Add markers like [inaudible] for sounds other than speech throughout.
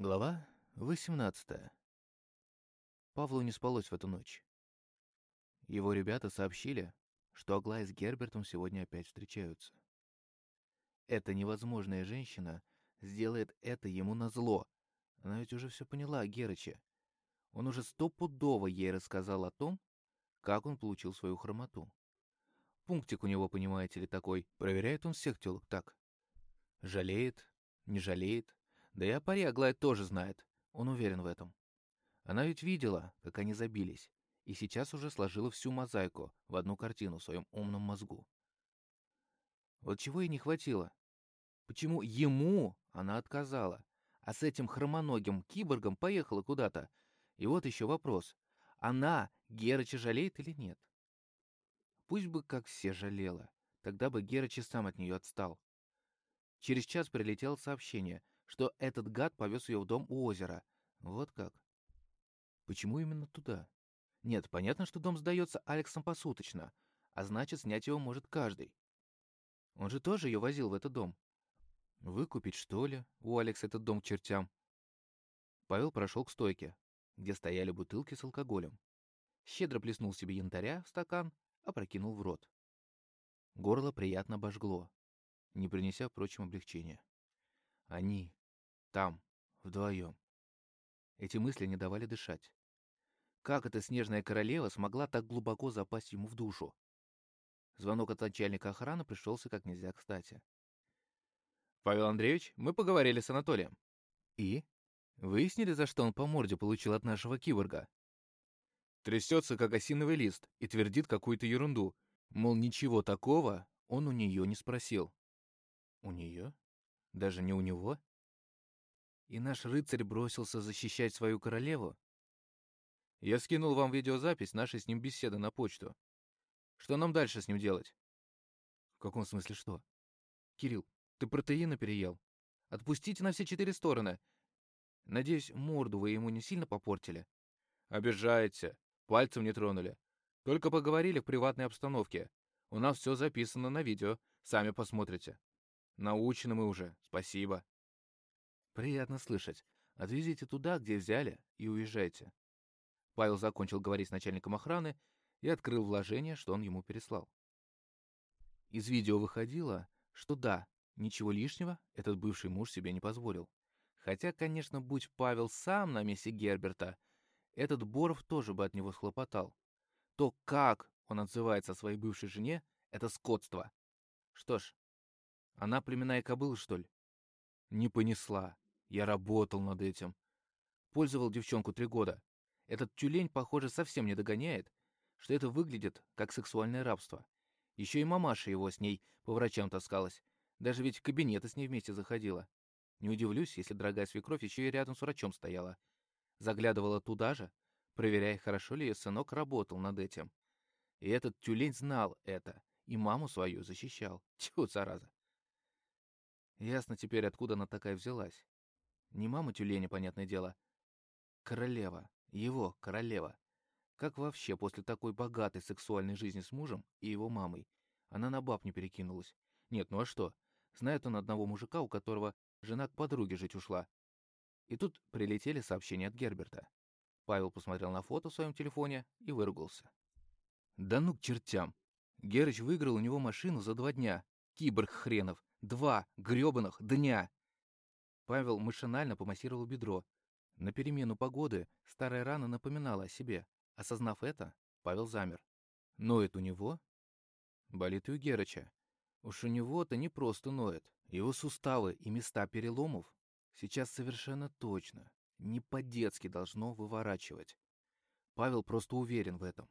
Глава 18. Павлу не спалось в эту ночь. Его ребята сообщили, что Аглая с Гербертом сегодня опять встречаются. Эта невозможная женщина сделает это ему назло. Она ведь уже все поняла о Герыче. Он уже стопудово ей рассказал о том, как он получил свою хромоту. Пунктик у него, понимаете ли, такой. Проверяет он всех телок так. Жалеет, не жалеет. Да и о паре Аглая тоже знает. Он уверен в этом. Она ведь видела, как они забились, и сейчас уже сложила всю мозаику в одну картину в своем умном мозгу. Вот чего ей не хватило. Почему ему она отказала, а с этим хромоногим киборгом поехала куда-то? И вот еще вопрос. Она Герыча жалеет или нет? Пусть бы как все жалела. Тогда бы Герыч сам от нее отстал. Через час прилетело сообщение, что этот гад повез ее в дом у озера. Вот как. Почему именно туда? Нет, понятно, что дом сдается Алексом посуточно, а значит, снять его может каждый. Он же тоже ее возил в этот дом. Выкупить, что ли, у Алекса этот дом к чертям? Павел прошел к стойке, где стояли бутылки с алкоголем. Щедро плеснул себе янтаря в стакан, опрокинул в рот. Горло приятно обожгло, не принеся, впрочем, облегчения. Они там, вдвоем. Эти мысли не давали дышать. Как эта снежная королева смогла так глубоко запасть ему в душу? Звонок от начальника охраны пришелся как нельзя кстати. «Павел Андреевич, мы поговорили с Анатолием». «И? Выяснили, за что он по морде получил от нашего киборга?» Трясется, как осиновый лист, и твердит какую-то ерунду. Мол, ничего такого он у нее не спросил. У нее? Даже не у него? И наш рыцарь бросился защищать свою королеву? Я скинул вам видеозапись нашей с ним беседы на почту. Что нам дальше с ним делать? В каком смысле что? Кирилл, ты протеина переел? Отпустите на все четыре стороны. Надеюсь, морду вы ему не сильно попортили? Обижаете. Пальцем не тронули. Только поговорили в приватной обстановке. У нас все записано на видео. Сами посмотрите. Научены мы уже. Спасибо. Приятно слышать. Отвезите туда, где взяли, и уезжайте. Павел закончил говорить с начальником охраны и открыл вложение, что он ему переслал. Из видео выходило, что да, ничего лишнего этот бывший муж себе не позволил. Хотя, конечно, будь Павел сам на месте Герберта, этот Боров тоже бы от него схлопотал. То, как он отзывается о своей бывшей жене, это скотство. Что ж, она племенная кобыла, что ли? Не понесла. Я работал над этим. Пользовал девчонку три года. Этот тюлень, похоже, совсем не догоняет, что это выглядит как сексуальное рабство. Еще и мамаша его с ней по врачам таскалась. Даже ведь в кабинеты с ней вместе заходила. Не удивлюсь, если дорогая свекровь еще и рядом с врачом стояла заглядывала туда же, проверяя, хорошо ли ее сынок работал над этим. И этот тюлень знал это, и маму свою защищал. [laughs] Тьфу, зараза. Ясно теперь, откуда она такая взялась. Не мама тюленя, понятное дело. Королева. Его королева. Как вообще после такой богатой сексуальной жизни с мужем и его мамой она на баб не перекинулась? Нет, ну а что? Знает он одного мужика, у которого жена к подруге жить ушла, и тут прилетели сообщения от Герберта. Павел посмотрел на фото в своем телефоне и выругался. «Да ну к чертям! Герыч выиграл у него машину за два дня. Киборг хренов! Два грёбаных дня!» Павел машинально помассировал бедро. На перемену погоды старая рана напоминала о себе. Осознав это, Павел замер. Ноет у него? Болит и у Герыча. Уж у него-то не просто ноет. Его суставы и места переломов Сейчас совершенно точно, не по-детски должно выворачивать. Павел просто уверен в этом.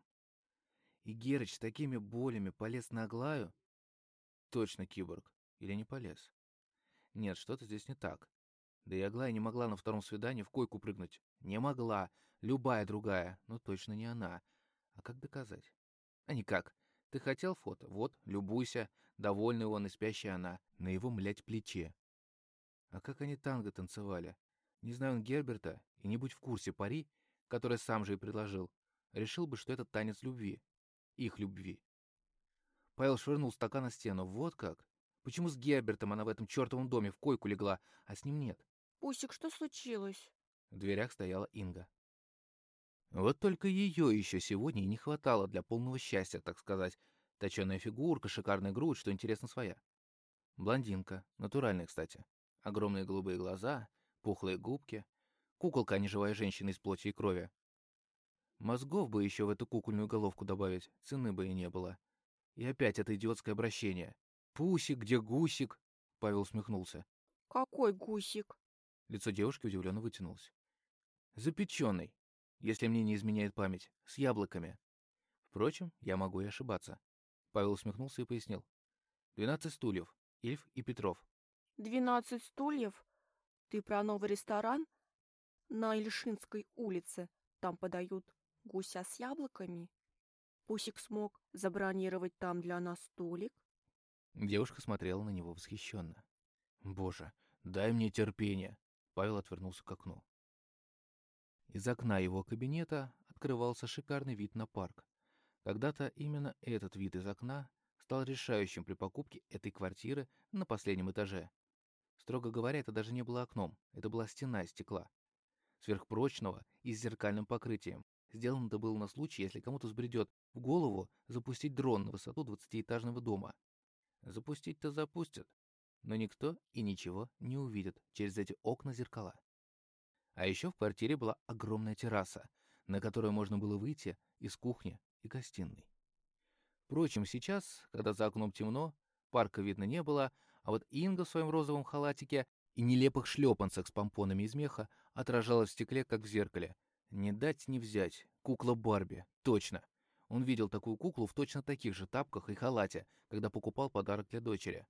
И Герыч с такими болями полез на Аглаю? Точно киборг. Или не полез? Нет, что-то здесь не так. Да и Аглая не могла на втором свидании в койку прыгнуть. Не могла. Любая другая, но точно не она. А как доказать? А никак. Ты хотел фото? Вот, любуйся. Довольный он и спящая она. На его, млять, плече. А как они танго танцевали? Не знаю он Герберта, и не будь в курсе пари, который сам же и предложил, решил бы, что это танец любви. Их любви. Павел швырнул стакан на стену. Вот как? Почему с Гербертом она в этом чертовом доме в койку легла, а с ним нет? Пусик, что случилось? В дверях стояла Инга. Вот только ее еще сегодня и не хватало для полного счастья, так сказать. Точеная фигурка, шикарная грудь, что интересно своя. Блондинка, натуральная, кстати. Огромные голубые глаза, пухлые губки. Куколка, а не живая женщина из плоти и крови. Мозгов бы еще в эту кукольную головку добавить, цены бы и не было. И опять это идиотское обращение. «Пусик, где гусик?» Павел усмехнулся. Какой гусик? Лицо девушки удивленно вытянулось. «Запеченный, если мне не изменяет память, с яблоками. Впрочем, я могу и ошибаться». Павел усмехнулся и пояснил. «Двенадцать стульев, Ильф и Петров». «Двенадцать стульев? Ты про новый ресторан? На Ильшинской улице. Там подают гуся с яблоками? Пусик смог забронировать там для нас столик?» Девушка смотрела на него восхищенно. «Боже, дай мне терпение!» Павел отвернулся к окну. Из окна его кабинета открывался шикарный вид на парк. Когда-то именно этот вид из окна стал решающим при покупке этой квартиры на последнем этаже. Строго говоря, это даже не было окном, это была стена из стекла. Сверхпрочного и с зеркальным покрытием. Сделано это было на случай, если кому-то сбредет в голову запустить дрон на высоту двадцатиэтажного дома. Запустить-то запустят, но никто и ничего не увидит через эти окна-зеркала. А еще в квартире была огромная терраса, на которую можно было выйти из кухни и гостиной. Впрочем, сейчас, когда за окном темно, парка видно не было, а вот Инга в своем розовом халатике и нелепых шлепанцах с помпонами из меха отражалась в стекле, как в зеркале. Не дать не взять. Кукла Барби. Точно. Он видел такую куклу в точно таких же тапках и халате, когда покупал подарок для дочери.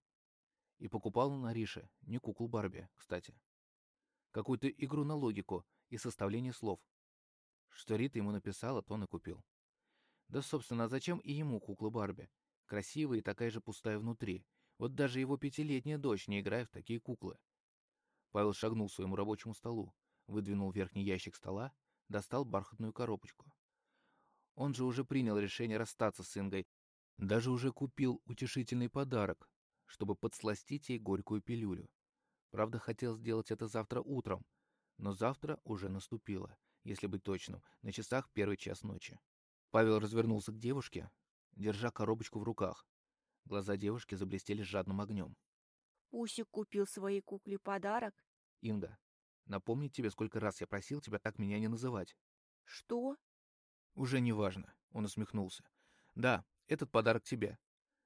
И покупал на Рише, не куклу Барби, кстати. Какую-то игру на логику и составление слов. Что Рита ему написала, то он и купил. Да, собственно, а зачем и ему кукла Барби? Красивая и такая же пустая внутри. Вот даже его пятилетняя дочь не играет в такие куклы. Павел шагнул к своему рабочему столу, выдвинул верхний ящик стола, достал бархатную коробочку. Он же уже принял решение расстаться с Ингой, даже уже купил утешительный подарок, чтобы подсластить ей горькую пилюлю. Правда, хотел сделать это завтра утром, но завтра уже наступило, если быть точным, на часах первый час ночи. Павел развернулся к девушке, держа коробочку в руках. Глаза девушки заблестели жадным огнем. Пусик купил своей кукле подарок? «Инга, напомнить тебе, сколько раз я просил тебя так меня не называть». Что? «Уже не важно», — он усмехнулся. «Да, этот подарок тебе.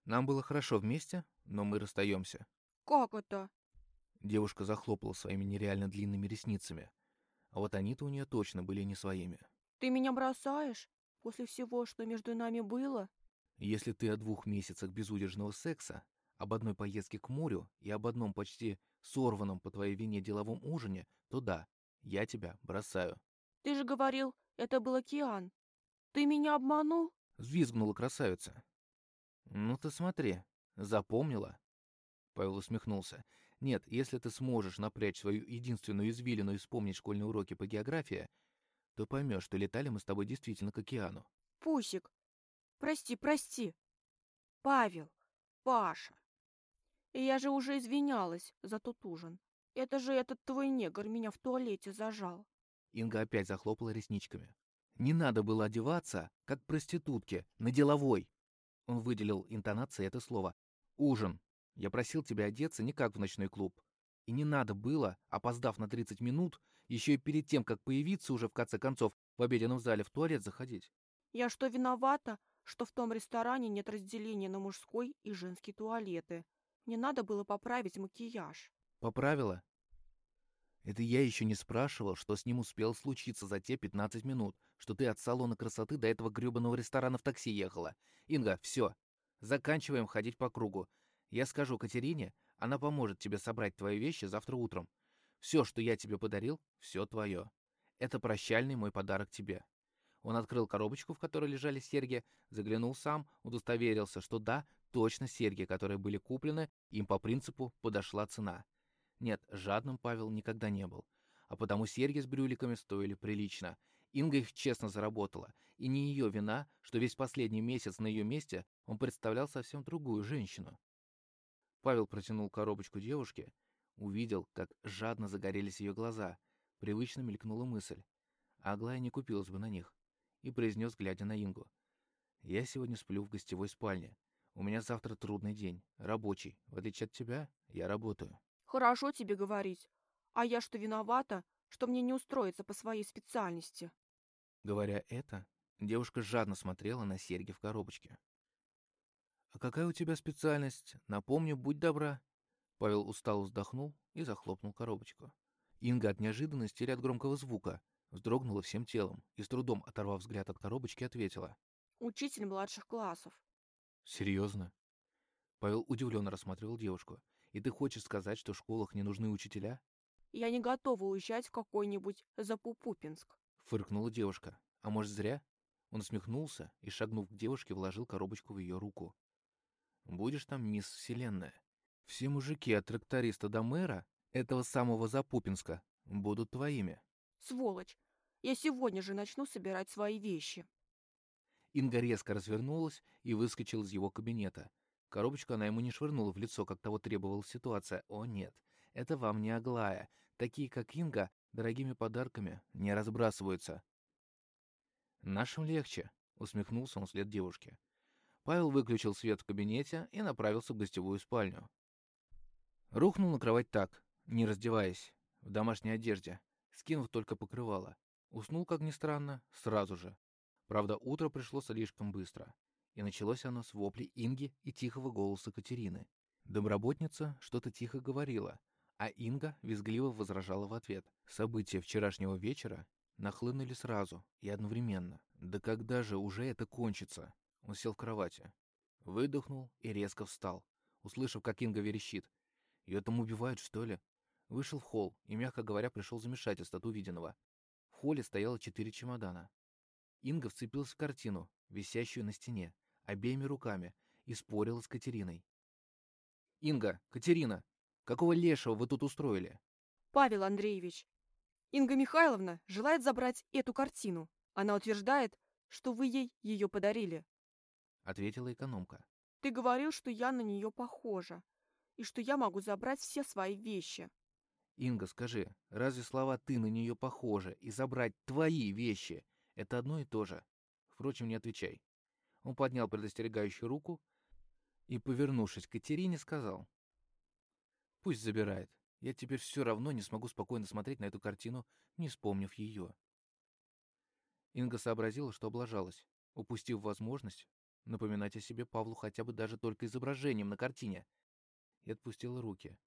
Нам было хорошо вместе, но мы расстаемся». Как это? Девушка захлопала своими нереально длинными ресницами. А вот они-то у нее точно были не своими. Ты меня бросаешь? После всего, что между нами было? Если ты о двух месяцах безудержного секса, об одной поездке к морю и об одном почти сорванном по твоей вине деловом ужине, то да, я тебя бросаю. Ты же говорил, это был океан. Ты меня обманул? Взвизгнула красавица. Ну ты смотри, запомнила? Павел усмехнулся. Нет, если ты сможешь напрячь свою единственную извилину и вспомнить школьные уроки по географии, то поймешь, что летали мы с тобой действительно к океану. Пусик, прости, прости. Павел, Паша. И я же уже извинялась за тот ужин. Это же этот твой негр меня в туалете зажал. Инга опять захлопала ресничками. Не надо было одеваться, как проститутки, на деловой. Он выделил интонацией это слово. Ужин. Я просил тебя одеться не как в ночной клуб. И не надо было, опоздав на 30 минут, еще и перед тем, как появиться уже в конце концов в обеденном зале в туалет заходить. Я что, виновата, что в том ресторане нет разделения на мужской и женский туалеты? Мне надо было поправить макияж. Поправила? Это я еще не спрашивал, что с ним успел случиться за те 15 минут, что ты от салона красоты до этого грёбаного ресторана в такси ехала. Инга, все. Заканчиваем ходить по кругу. Я скажу Катерине, она поможет тебе собрать твои вещи завтра утром. Все, что я тебе подарил, все твое. Это прощальный мой подарок тебе. Он открыл коробочку, в которой лежали серьги, заглянул сам, удостоверился, что да, точно серьги, которые были куплены, им по принципу подошла цена. Нет, жадным Павел никогда не был. А потому серьги с брюликами стоили прилично. Инга их честно заработала. И не ее вина, что весь последний месяц на ее месте он представлял совсем другую женщину. Павел протянул коробочку девушке. Увидел, как жадно загорелись ее глаза. Привычно мелькнула мысль. Аглая не купилась бы на них. И произнес, глядя на Ингу. «Я сегодня сплю в гостевой спальне. У меня завтра трудный день, рабочий. В отличие от тебя, я работаю». Хорошо тебе говорить. А я что виновата, что мне не устроиться по своей специальности? Говоря это, девушка жадно смотрела на серьги в коробочке. «А какая у тебя специальность? Напомню, будь добра». Павел устало вздохнул и захлопнул коробочку. Инга от неожиданности или от громкого звука вздрогнула всем телом и, с трудом оторвав взгляд от коробочки, ответила. Учитель младших классов. «Серьезно?» Павел удивленно рассматривал девушку. «И ты хочешь сказать, что в школах не нужны учителя?» Я не готова уезжать в какой-нибудь Запупупинск. Фыркнула девушка. «А может, зря?» Он усмехнулся и, шагнув к девушке, вложил коробочку в ее руку. «Будешь там мисс Вселенная. Все мужики от тракториста до мэра, этого самого Запупинска, будут твоими». Сволочь! Я сегодня же начну собирать свои вещи. Инга резко развернулась и выскочила из его кабинета. Коробочку она ему не швырнула в лицо, как того требовала ситуация. О нет, это вам не Аглая. Такие, как Инга, дорогими подарками не разбрасываются. «Нашим легче», — усмехнулся он вслед девушке. Павел выключил свет в кабинете и направился в гостевую спальню. Рухнул на кровать так, не раздеваясь, в домашней одежде, скинув только покрывало. Уснул, как ни странно, сразу же. Правда, утро пришло слишком быстро. И началось оно с вопли Инги и тихого голоса Катерины. Домработница что-то тихо говорила, а Инга визгливо возражала в ответ. События вчерашнего вечера нахлынули сразу и одновременно. Да когда же уже это кончится? Он сел в кровати. Выдохнул и резко встал, услышав, как Инга верещит. Ее там убивают, что ли? Вышел в холл и, мягко говоря, пришел в замешательство от увиденного. В холле стояло четыре чемодана. Инга вцепилась в картину, висящую на стене, обеими руками, и спорила с Катериной. «Инга, Катерина, какого лешего вы тут устроили?» Павел Андреевич, Инга Михайловна желает забрать эту картину. Она утверждает, что вы ей ее подарили. Ответила экономка. Ты говорил, что я на нее похожа, и что я могу забрать все свои вещи. Инга, скажи, разве слова «ты на нее похожа» и «забрать твои вещи» — это одно и то же? Впрочем, не отвечай. Он поднял предостерегающую руку и, повернувшись к Катерине, сказал. «Пусть забирает. Я теперь все равно не смогу спокойно смотреть на эту картину, не вспомнив ее». Инга сообразила, что облажалась, упустив возможность напоминать о себе Павлу хотя бы даже только изображением на картине, и отпустила руки.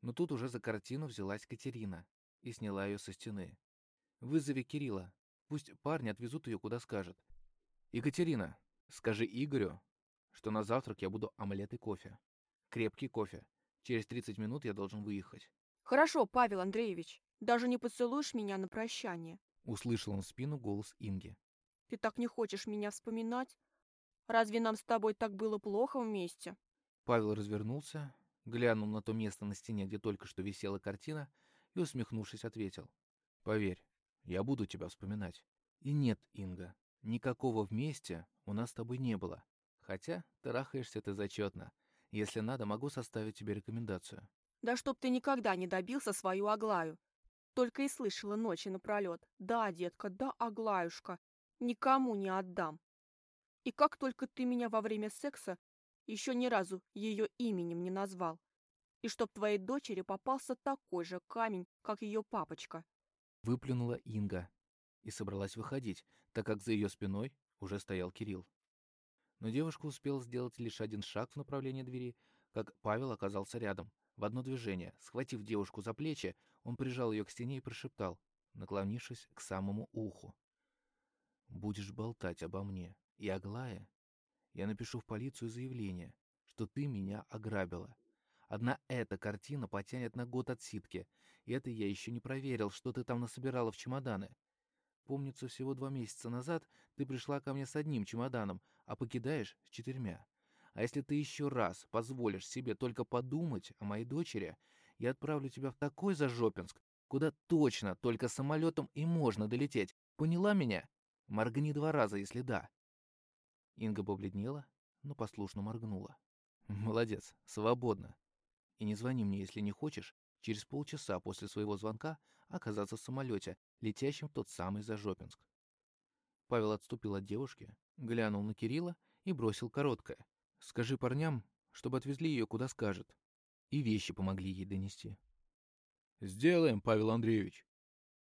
Но тут уже за картину взялась Катерина и сняла ее со стены. «Вызови Кирилла. Пусть парни отвезут ее куда скажет. Екатерина, скажи Игорю, что на завтрак я буду омлет и кофе. Крепкий кофе. Через 30 минут я должен выехать». Хорошо, Павел Андреевич. Даже не поцелуешь меня на прощание. Услышал он в спину голос Инги. Ты так не хочешь меня вспоминать? Разве нам с тобой так было плохо вместе? Павел развернулся, глянул на то место на стене, где только что висела картина, и, усмехнувшись, ответил. «Поверь, я буду тебя вспоминать. И нет, Инга, никакого вместе у нас с тобой не было. Хотя трахаешься ты зачетно. Если надо, могу составить тебе рекомендацию». Да чтоб ты никогда не добился свою Аглаю. Только и слышала ночи напролет. Да, детка, да, Аглаюшка. Никому не отдам. И как только ты меня во время секса еще ни разу ее именем не назвал. И чтоб твоей дочери попался такой же камень, как ее папочка. Выплюнула Инга и собралась выходить, так как за ее спиной уже стоял Кирилл. Но девушка успела сделать лишь один шаг в направлении двери, как Павел оказался рядом. В одно движение, схватив девушку за плечи, он прижал ее к стене и прошептал, наклонившись к самому уху. «Будешь болтать обо мне и Аглае, я напишу в полицию заявление, что ты меня ограбила. Одна эта картина потянет на год отсидки, и это я еще не проверил, что ты там насобирала в чемоданы. Помнится, всего два месяца назад ты пришла ко мне с одним чемоданом, а покидаешь с четырьмя. А если ты еще раз позволишь себе только подумать о моей дочери, я отправлю тебя в такой зажопинск, куда точно только самолетом и можно долететь. Поняла меня? Моргни два раза, если да. Инга побледнела, но послушно моргнула. «Молодец, свободно. И не звони мне, если не хочешь, через полчаса после своего звонка оказаться в самолете, летящем в тот самый Зажопинск. Павел отступил от девушки, глянул на Кирилла и бросил короткое. «Скажи парням, чтобы отвезли ее куда скажет, и вещи помогли ей донести». «Сделаем, Павел Андреевич»,